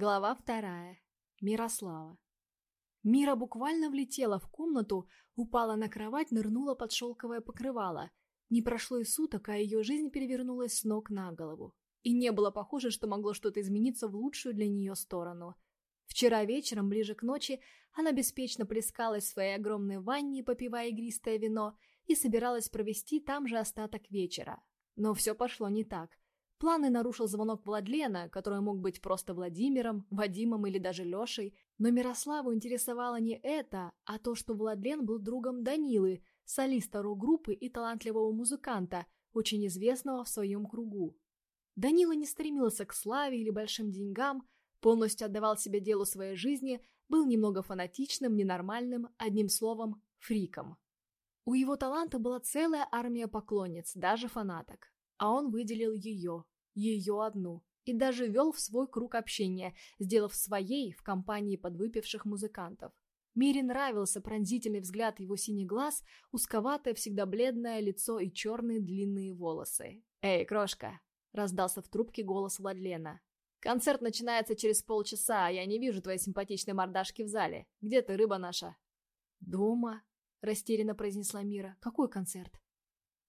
Глава вторая. Мирослава. Мира буквально влетела в комнату, упала на кровать, нырнула под шелковое покрывало. Не прошло и суток, а ее жизнь перевернулась с ног на голову. И не было похоже, что могло что-то измениться в лучшую для нее сторону. Вчера вечером, ближе к ночи, она беспечно плескалась в своей огромной ванне, попивая игристое вино, и собиралась провести там же остаток вечера. Но все пошло не так. Планы нарушил звонок Владлена, который мог быть просто Владимиром, Вадимом или даже Лешей, но Мирославу интересовало не это, а то, что Владлен был другом Данилы, солиста рок-группы и талантливого музыканта, очень известного в своем кругу. Данила не стремился к славе или большим деньгам, полностью отдавал себе делу своей жизни, был немного фанатичным, ненормальным, одним словом, фриком. У его таланта была целая армия поклонниц, даже фанаток. А он выделил ее, ее одну, и даже вел в свой круг общения, сделав своей в компании подвыпивших музыкантов. Мире нравился пронзительный взгляд его синий глаз, узковатое, всегда бледное лицо и черные длинные волосы. «Эй, крошка!» — раздался в трубке голос Владлена. «Концерт начинается через полчаса, а я не вижу твоей симпатичной мордашки в зале. Где ты, рыба наша?» «Дома», — растерянно произнесла Мира. «Какой концерт?»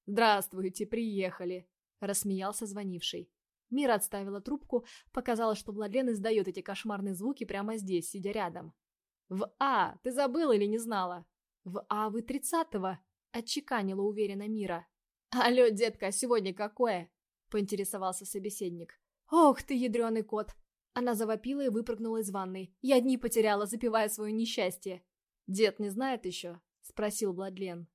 «Здравствуйте, приехали!» — рассмеялся звонивший. Мира отставила трубку, показала, что Владлен издает эти кошмарные звуки прямо здесь, сидя рядом. «В А! Ты забыла или не знала?» «В А вы тридцатого!» — отчеканила уверенно Мира. «Алло, детка, сегодня какое?» — поинтересовался собеседник. «Ох ты, ядреный кот!» Она завопила и выпрыгнула из ванной. Я дни потеряла, запивая свое несчастье. «Дед не знает еще?» — спросил Владлен.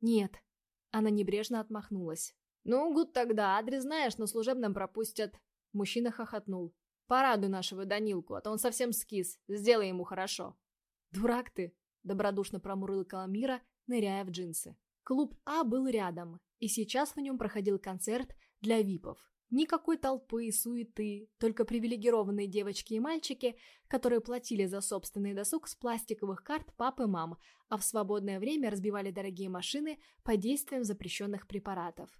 «Нет». Она небрежно отмахнулась. «Ну, гуд тогда, адрес знаешь, на служебном пропустят». Мужчина хохотнул. «Порадуй нашего Данилку, а то он совсем скис. Сделай ему хорошо». «Дурак ты!» – добродушно промурлыкала Мира, ныряя в джинсы. Клуб А был рядом, и сейчас в нем проходил концерт для випов. Никакой толпы и суеты, только привилегированные девочки и мальчики, которые платили за собственный досуг с пластиковых карт пап и мам, а в свободное время разбивали дорогие машины под действием запрещенных препаратов.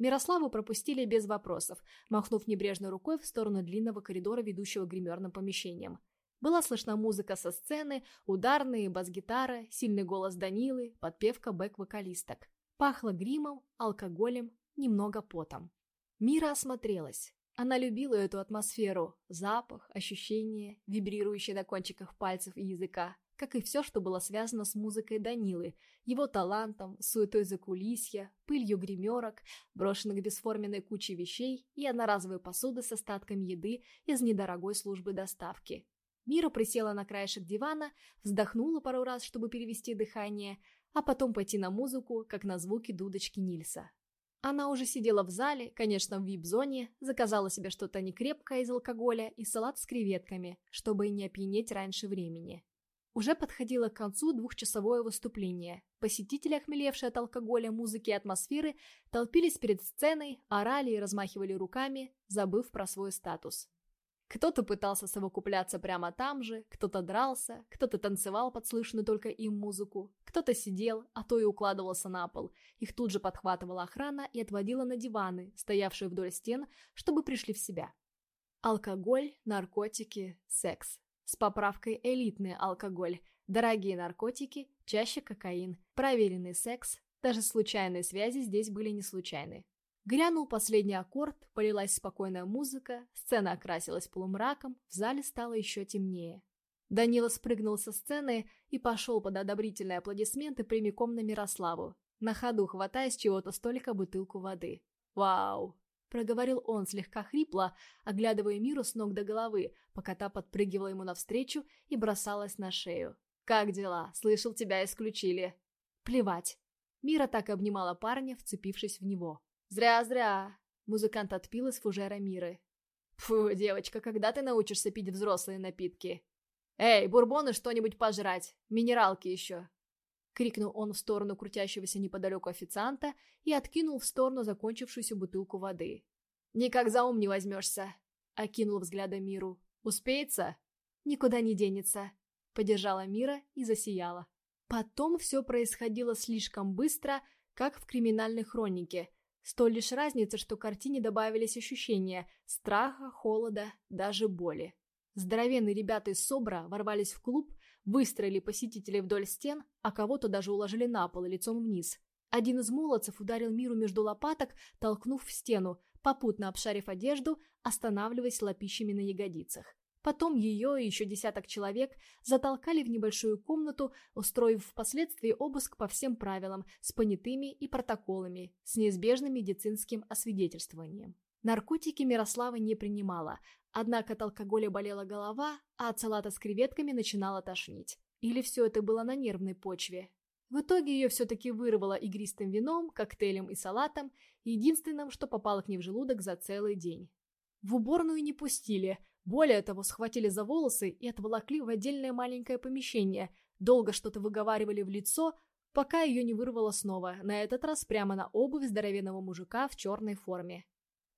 Мирославу пропустили без вопросов, махнув небрежной рукой в сторону длинного коридора, ведущего к гримерным помещениям. Была слышна музыка со сцены, ударные, бас-гитара, сильный голос Данилы, подпевка бэк-вокалисток. Пахло гримом, алкоголем, немного потом. Мира осмотрелась. Она любила эту атмосферу, запах, ощущения, вибрирующие на кончиках пальцев и языка как и все, что было связано с музыкой Данилы, его талантом, суетой закулисья, пылью гримерок, брошенных бесформенной кучей вещей и одноразовой посуды с остатками еды из недорогой службы доставки. Мира присела на краешек дивана, вздохнула пару раз, чтобы перевести дыхание, а потом пойти на музыку, как на звуки дудочки Нильса. Она уже сидела в зале, конечно, в вип-зоне, заказала себе что-то некрепкое из алкоголя и салат с креветками, чтобы не опьянеть раньше времени. Уже подходило к концу двухчасовое выступление. Посетители, охмелевшие от алкоголя, музыки и атмосферы, толпились перед сценой, орали и размахивали руками, забыв про свой статус. Кто-то пытался совокупляться прямо там же, кто-то дрался, кто-то танцевал под слышанную только им музыку, кто-то сидел, а то и укладывался на пол. Их тут же подхватывала охрана и отводила на диваны, стоявшие вдоль стен, чтобы пришли в себя. Алкоголь, наркотики, секс. С поправкой элитный алкоголь, дорогие наркотики, чаще кокаин, проверенный секс, даже случайные связи здесь были не случайны. Грянул последний аккорд, полилась спокойная музыка, сцена окрасилась полумраком, в зале стало еще темнее. Данила спрыгнул со сцены и пошел под одобрительные аплодисменты прямиком на Мирославу, на ходу хватая с чего-то столика бутылку воды. «Вау! Проговорил он слегка хрипло, оглядывая Миру с ног до головы, пока та подпрыгивала ему навстречу и бросалась на шею. «Как дела? Слышал, тебя исключили». «Плевать». Мира так обнимала парня, вцепившись в него. «Зря-зря!» Музыкант отпил из фужера Миры. «Фу, девочка, когда ты научишься пить взрослые напитки?» «Эй, бурбоны что-нибудь пожрать! Минералки еще!» — крикнул он в сторону крутящегося неподалеку официанта и откинул в сторону закончившуюся бутылку воды. «Никак за ум не возьмешься!» — окинул взглядом Миру. «Успеется?» «Никуда не денется!» — поддержала Мира и засияла. Потом все происходило слишком быстро, как в криминальной хронике. С той лишь разницей, что к картине добавились ощущения страха, холода, даже боли. Здоровенные ребята из СОБРа ворвались в клуб, выстроили посетителей вдоль стен, а кого-то даже уложили на пол лицом вниз. Один из молодцев ударил Миру между лопаток, толкнув в стену, попутно обшарив одежду, останавливаясь лопищами на ягодицах. Потом ее и еще десяток человек затолкали в небольшую комнату, устроив впоследствии обыск по всем правилам, с понятыми и протоколами, с неизбежным медицинским освидетельствованием. Наркотики Мирослава не принимала, однако от алкоголя болела голова, а от салата с креветками начинала тошнить. Или все это было на нервной почве. В итоге ее все-таки вырвало игристым вином, коктейлем и салатом, единственным, что попало к ней в желудок за целый день. В уборную не пустили, более того, схватили за волосы и отволокли в отдельное маленькое помещение, долго что-то выговаривали в лицо, пока ее не вырвало снова, на этот раз прямо на обувь здоровенного мужика в черной форме.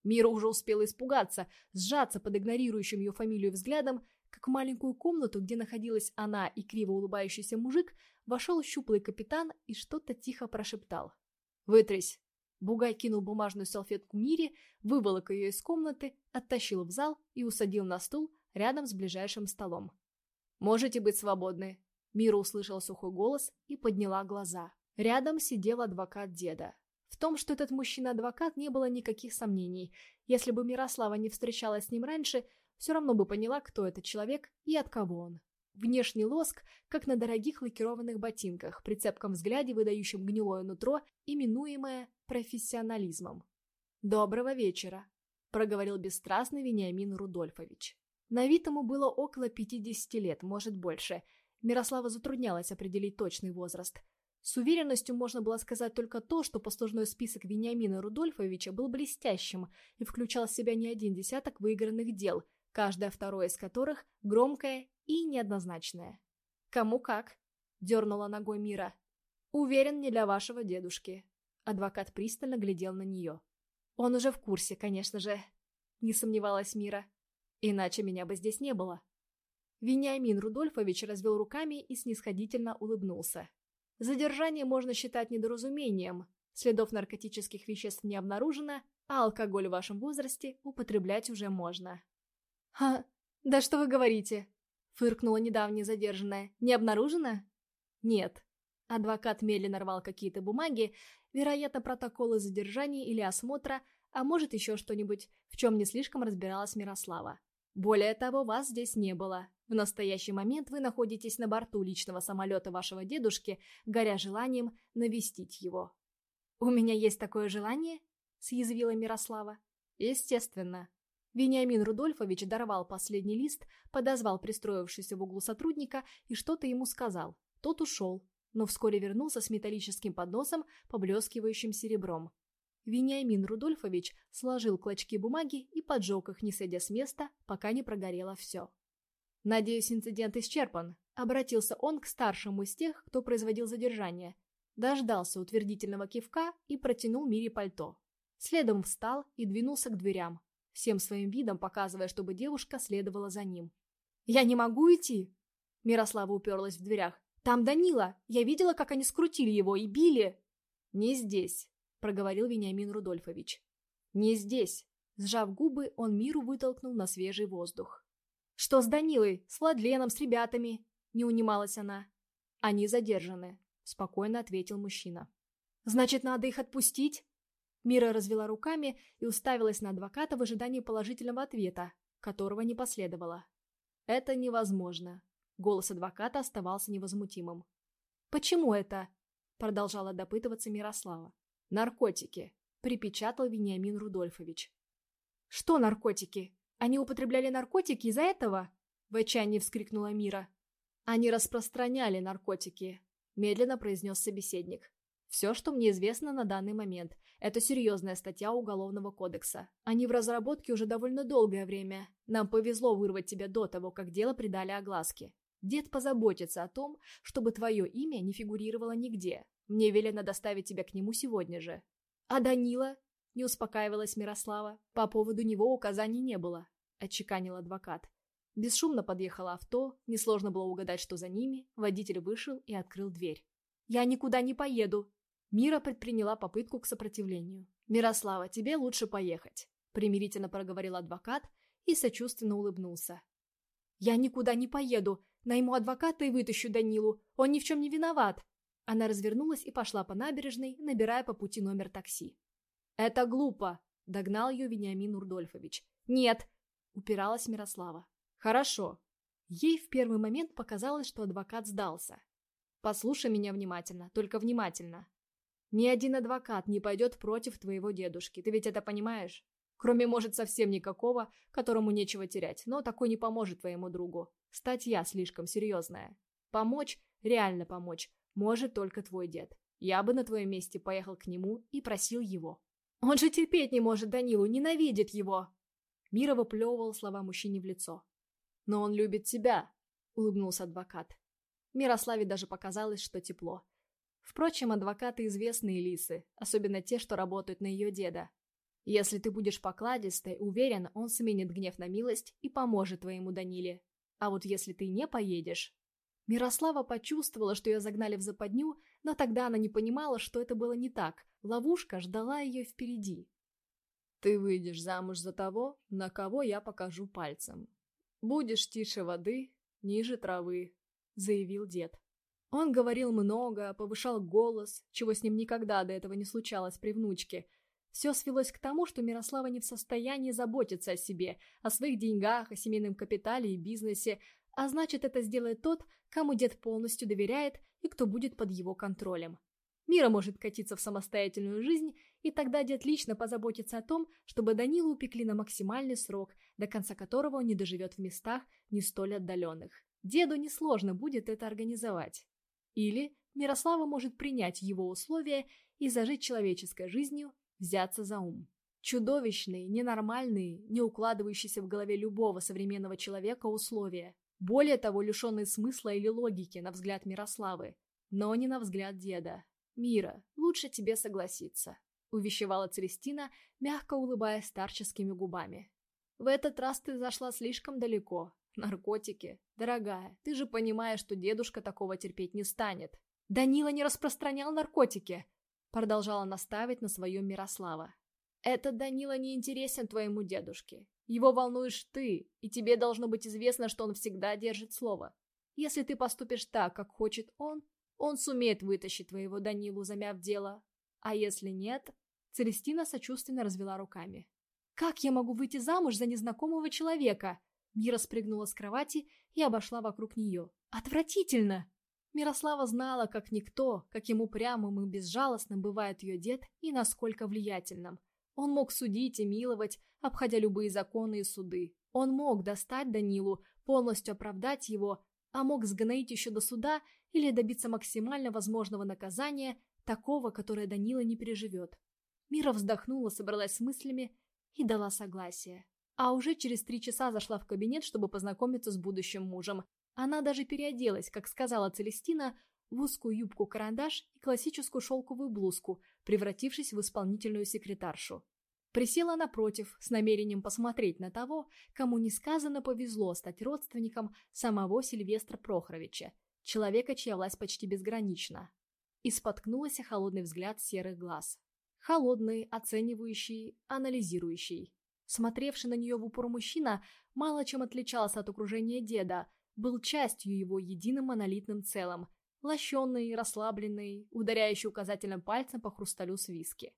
Мира уже успела испугаться, сжаться под игнорирующим ее фамилию взглядом, как в маленькую комнату, где находилась она и криво улыбающийся мужик, вошел щуплый капитан и что-то тихо прошептал. «Вытрись!» Бугай кинул бумажную салфетку Мире, выволок ее из комнаты, оттащил в зал и усадил на стул рядом с ближайшим столом. «Можете быть свободны!» Мира услышала сухой голос и подняла глаза. Рядом сидел адвокат деда. В том, что этот мужчина-адвокат, не было никаких сомнений. Если бы Мирослава не встречалась с ним раньше, все равно бы поняла, кто этот человек и от кого он. Внешний лоск, как на дорогих лакированных ботинках, при цепком взгляде, выдающем гнилое нутро, именуемое профессионализмом. «Доброго вечера», — проговорил бесстрастный Вениамин Рудольфович. На вид ему было около 50 лет, может больше. Мирослава затруднялась определить точный возраст. С уверенностью можно было сказать только то, что послужной список Вениамина Рудольфовича был блестящим и включал в себя не один десяток выигранных дел, каждое второе из которых громкое и неоднозначное. «Кому как?» – дернула ногой Мира. «Уверен, не для вашего дедушки». Адвокат пристально глядел на нее. «Он уже в курсе, конечно же», – не сомневалась Мира. «Иначе меня бы здесь не было». Вениамин Рудольфович развел руками и снисходительно улыбнулся. Задержание можно считать недоразумением. Следов наркотических веществ не обнаружено, а алкоголь в вашем возрасте употреблять уже можно. «Ха, да что вы говорите?» — фыркнула недавняя задержанная. «Не обнаружено?» «Нет». Адвокат медленно рвал какие-то бумаги, вероятно, протоколы задержания или осмотра, а может еще что-нибудь, в чем не слишком разбиралась Мирослава. Более того, вас здесь не было. В настоящий момент вы находитесь на борту личного самолета вашего дедушки, горя желанием навестить его. «У меня есть такое желание?» – съязвила Мирослава. «Естественно». Вениамин Рудольфович дорвал последний лист, подозвал пристроившегося в углу сотрудника и что-то ему сказал. Тот ушел, но вскоре вернулся с металлическим подносом, поблескивающим серебром. Вениамин Рудольфович сложил клочки бумаги и поджег их, не сойдя с места, пока не прогорело все. «Надеюсь, инцидент исчерпан», — обратился он к старшему из тех, кто производил задержание. Дождался утвердительного кивка и протянул Мире пальто. Следом встал и двинулся к дверям, всем своим видом показывая, чтобы девушка следовала за ним. «Я не могу идти!» Мирослава уперлась в дверях. «Там Данила! Я видела, как они скрутили его и били!» «Не здесь», — проговорил Вениамин Рудольфович. «Не здесь!» Сжав губы, он миру вытолкнул на свежий воздух. «Что с Данилой? С Владленом, с ребятами?» Не унималась она. «Они задержаны», — спокойно ответил мужчина. «Значит, надо их отпустить?» Мира развела руками и уставилась на адвоката в ожидании положительного ответа, которого не последовало. «Это невозможно». Голос адвоката оставался невозмутимым. «Почему это?» — продолжала допытываться Мирослава. «Наркотики», — припечатал Вениамин Рудольфович. «Что наркотики?» Они употребляли наркотики из-за этого?» — в отчаянии вскрикнула Мира. «Они распространяли наркотики», — медленно произнес собеседник. «Все, что мне известно на данный момент, это серьезная статья Уголовного кодекса. Они в разработке уже довольно долгое время. Нам повезло вырвать тебя до того, как дело придали огласке. Дед позаботится о том, чтобы твое имя не фигурировало нигде. Мне велено доставить тебя к нему сегодня же». «А Данила?» — не успокаивалась Мирослава. По поводу него указаний не было отчеканил адвокат. Бесшумно подъехало авто, несложно было угадать, что за ними, водитель вышел и открыл дверь. «Я никуда не поеду!» Мира предприняла попытку к сопротивлению. «Мирослава, тебе лучше поехать», — примирительно проговорил адвокат и сочувственно улыбнулся. «Я никуда не поеду. Найму адвоката и вытащу Данилу. Он ни в чем не виноват». Она развернулась и пошла по набережной, набирая по пути номер такси. «Это глупо», — догнал ее Вениамин Урдольфович. «Нет», — упиралась Мирослава. «Хорошо». Ей в первый момент показалось, что адвокат сдался. «Послушай меня внимательно, только внимательно. Ни один адвокат не пойдет против твоего дедушки, ты ведь это понимаешь? Кроме, может, совсем никакого, которому нечего терять, но такой не поможет твоему другу. Статья слишком серьезная. Помочь, реально помочь, может только твой дед. Я бы на твоем месте поехал к нему и просил его. Он же терпеть не может Данилу, ненавидит его. Мира выплевывал слова мужчине в лицо. «Но он любит тебя», — улыбнулся адвокат. Мирославе даже показалось, что тепло. Впрочем, адвокаты известные лисы, особенно те, что работают на ее деда. Если ты будешь покладистой, уверен, он сменит гнев на милость и поможет твоему Даниле. А вот если ты не поедешь... Мирослава почувствовала, что ее загнали в западню, но тогда она не понимала, что это было не так. Ловушка ждала ее впереди. «Ты выйдешь замуж за того, на кого я покажу пальцем. Будешь тише воды, ниже травы», — заявил дед. Он говорил много, повышал голос, чего с ним никогда до этого не случалось при внучке — все свелось к тому, что Мирослава не в состоянии заботиться о себе, о своих деньгах, о семейном капитале и бизнесе, а значит, это сделает тот, кому дед полностью доверяет и кто будет под его контролем. Мира может катиться в самостоятельную жизнь, и тогда дед лично позаботится о том, чтобы Данилу упекли на максимальный срок, до конца которого он не доживет в местах не столь отдаленных. Деду несложно будет это организовать. Или Мирослава может принять его условия и зажить человеческой жизнью взяться за ум. Чудовищные, ненормальные, не укладывающиеся в голове любого современного человека условия. Более того, лишенные смысла или логики, на взгляд Мирославы. Но не на взгляд деда. «Мира, лучше тебе согласиться», — увещевала Целестина, мягко улыбаясь старческими губами. «В этот раз ты зашла слишком далеко. Наркотики. Дорогая, ты же понимаешь, что дедушка такого терпеть не станет». «Данила не распространял наркотики», Продолжала наставить на своем Мирослава. «Этот Данила не интересен твоему дедушке. Его волнуешь ты, и тебе должно быть известно, что он всегда держит слово. Если ты поступишь так, как хочет он, он сумеет вытащить твоего Данилу, замяв дело. А если нет...» Целестина сочувственно развела руками. «Как я могу выйти замуж за незнакомого человека?» Мира спрыгнула с кровати и обошла вокруг нее. «Отвратительно!» Мирослава знала, как никто, каким упрямым и безжалостным бывает ее дед и насколько влиятельным. Он мог судить и миловать, обходя любые законы и суды. Он мог достать Данилу, полностью оправдать его, а мог сгноить еще до суда или добиться максимально возможного наказания, такого, которое Данила не переживет. Мира вздохнула, собралась с мыслями и дала согласие. А уже через три часа зашла в кабинет, чтобы познакомиться с будущим мужем. Она даже переоделась, как сказала Целестина, в узкую юбку-карандаш и классическую шелковую блузку, превратившись в исполнительную секретаршу. Присела напротив, с намерением посмотреть на того, кому несказанно повезло стать родственником самого Сильвестра Прохоровича, человека, чья власть почти безгранична. И споткнулась холодный взгляд серых глаз. Холодный, оценивающий, анализирующий. Смотревший на нее в упор мужчина мало чем отличался от окружения деда – был частью его единым монолитным целым, лощенный, расслабленный, ударяющий указательным пальцем по хрусталю с виски.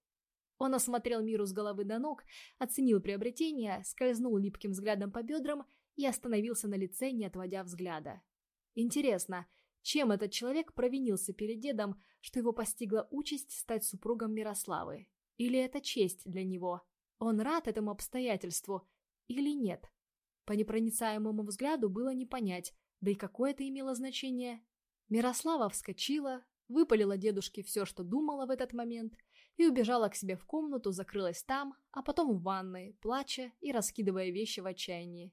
Он осмотрел миру с головы до ног, оценил приобретение, скользнул липким взглядом по бедрам и остановился на лице, не отводя взгляда. Интересно, чем этот человек провинился перед дедом, что его постигла участь стать супругом Мирославы? Или это честь для него? Он рад этому обстоятельству или нет? По непроницаемому взгляду было не понять, да и какое это имело значение. Мирослава вскочила, выпалила дедушке все, что думала в этот момент, и убежала к себе в комнату, закрылась там, а потом в ванной, плача и раскидывая вещи в отчаянии.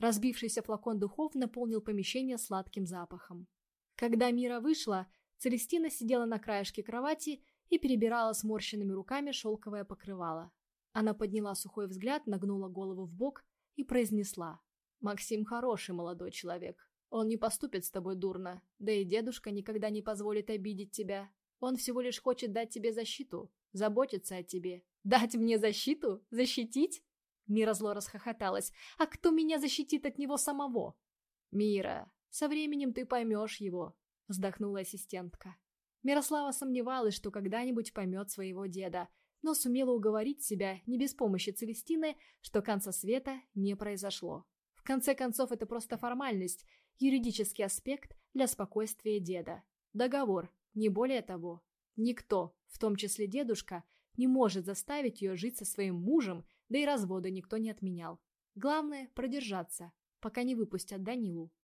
Разбившийся флакон духов наполнил помещение сладким запахом. Когда Мира вышла, Целестина сидела на краешке кровати и перебирала сморщенными руками шелковое покрывало. Она подняла сухой взгляд, нагнула голову в бок и произнесла. «Максим хороший молодой человек. Он не поступит с тобой дурно, да и дедушка никогда не позволит обидеть тебя. Он всего лишь хочет дать тебе защиту, заботиться о тебе». «Дать мне защиту? Защитить?» Мира зло расхохоталась. «А кто меня защитит от него самого?» «Мира, со временем ты поймешь его», — вздохнула ассистентка. Мирослава сомневалась, что когда-нибудь поймет своего деда, но сумела уговорить себя, не без помощи Целестины, что конца света не произошло. В конце концов, это просто формальность, юридический аспект для спокойствия деда. Договор, не более того. Никто, в том числе дедушка, не может заставить ее жить со своим мужем, да и развода никто не отменял. Главное – продержаться, пока не выпустят Данилу.